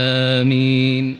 آمين.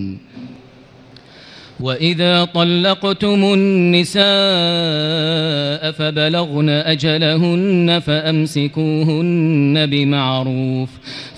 وإذا طلقتم النساء فبلغن أجلهن فأمسكوهن بمعروف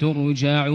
ترجعون.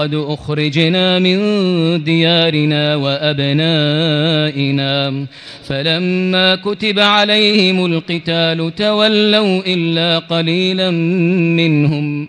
أخرجنا من ديارنا وأبنائنا. فلما كتب عليهم القتال تولوا إلا قليلا منهم.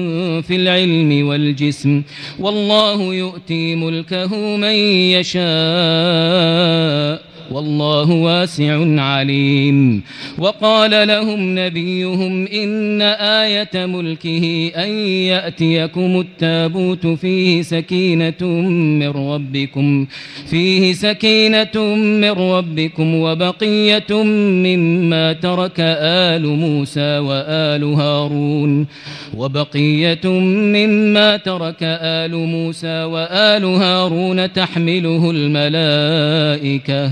في العلم والجسم والله يؤتي ملكه من يشاء. والله واسع عليم. وقال لهم نبيهم إن آية ملكه أن يأتيكم التابوت فيه سكينة من ربكم فيه سكينة من ربكم وبقية مما ترك آل موسى وآل هارون وبقية مما ترك آل موسى وآل هارون تحمله الملائكة.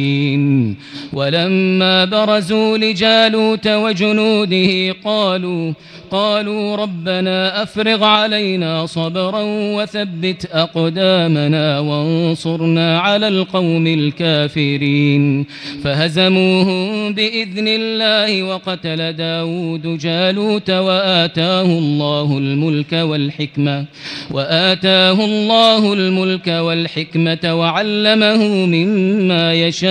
ولما برزوا لجالوت وجنوده قالوا قالوا ربنا أفرغ علينا صبرا وثبت أقدامنا وانصرنا على القوم الكافرين. فهزموهم بإذن الله وقتل داود جالوت وآتاه الله الملك والحكمة وآتاه الله الملك والحكمة وعلمه مما يشاء.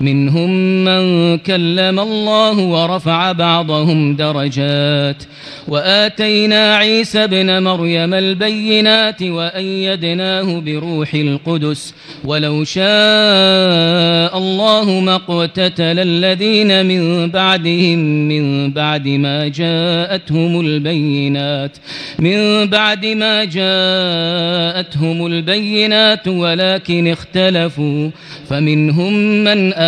منهم من كلم الله ورفع بعضهم درجات وآتينا عيسى ابن مريم البينات وأيدناه بروح القدس ولو شاء الله ما اقتتل الذين من بعدهم من بعد ما جاءتهم البينات من بعد ما جاءتهم البينات ولكن اختلفوا فمنهم من آمن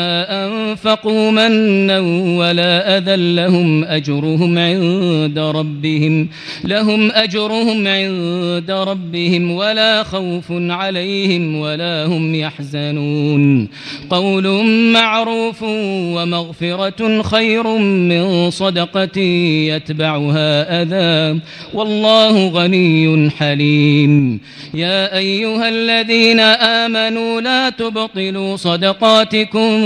أنفقوا منا ولا أذى لهم أجرهم عند ربهم لهم أجرهم عند ربهم ولا خوف عليهم ولا هم يحزنون قول معروف ومغفرة خير من صدقة يتبعها أذى والله غني حليم يا أيها الذين آمنوا لا تبطلوا صدقاتكم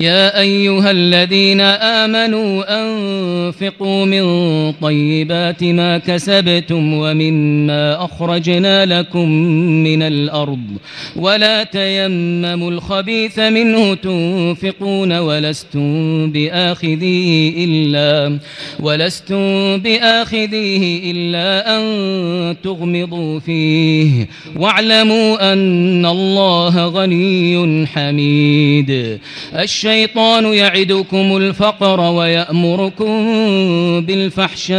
يا أيها الذين آمنوا أنفقوا من طيبات ما كسبتم ومما أخرجنا لكم من الأرض ولا تيمموا الخبيث منه تنفقون ولستم بآخذيه إلا ولستم بآخذيه إلا أن تغمضوا فيه واعلموا أن الله غني حميد. الشيطان يعدكم الفقر ويأمركم بالفحشاء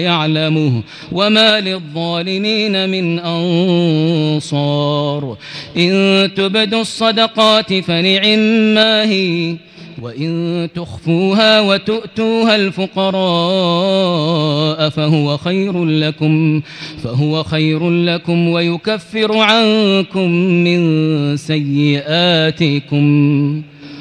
يعلمه وما للظالمين من أنصار. إن تبدوا الصدقات فنعم ما هي وإن تخفوها وتؤتوها الفقراء فهو خير لكم فهو خير لكم ويكفر عنكم من سيئاتكم.